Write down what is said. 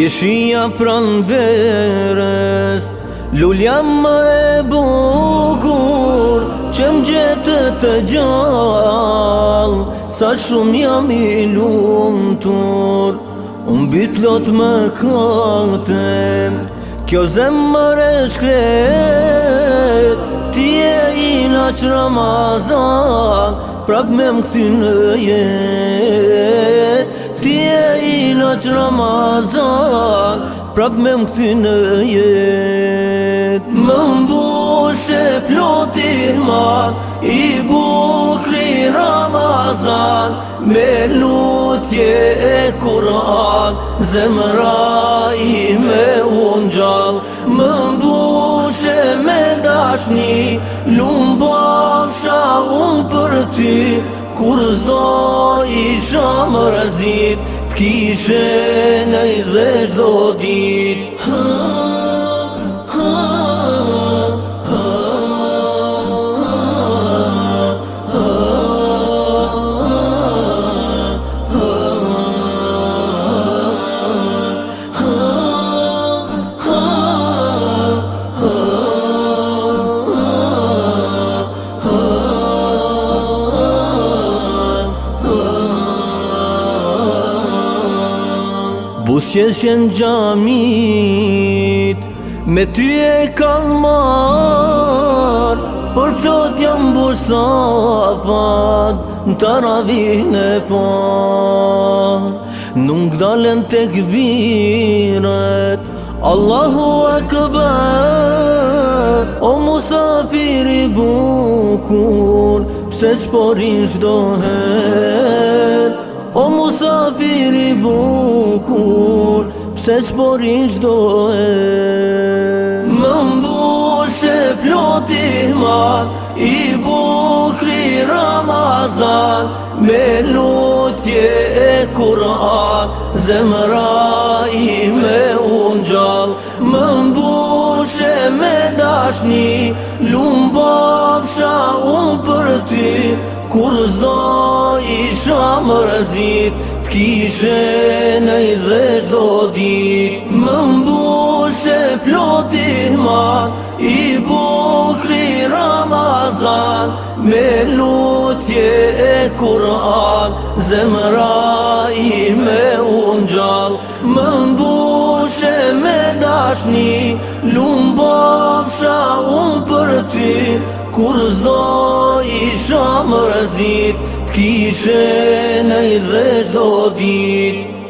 Gjeshia pranë verës Lullja më e bukur Që më gjetë të gjallë Sa shumë jam i luntur Unë lotë më katëm Kjo zemër e shkret Ti e ina që Ramazan Prak me më këti në jet Ti e i noq Ramazan Prak me më këti në jet Më mbush e ploti ma I bukri Ramazan Me lutje e Kur'an Zemra i me unë gjall Më mbush e me dashni Lumbav shahun për ty Kur zdo parazit T'kishe në i dhe shdo dit Busqeshen gjamit Me ty e kalmar Por të t'jam bursa fat Në të ravin e par Nuk dalen të këbiret Allahu e O musafiri bukur Pse shporin shdohet O musafir i bukur Pse s'porin qdo e Më mbushe ploti mar I bukri Ramazan Me lutje e Kur'an Zemra i me unë Më mbushe me dashni Lumbavsha unë për ty Kur zdo isha më rëzit Kishe në i dhe zdo di Më mbu shë ploti ma I bukri Ramazan Me lutje e Kur'an Zemra i me unë gjall Më mbu me dashni Lumbav shë unë për ty Kur zdo më rëzit, t'kishe në i dhe shdo dit.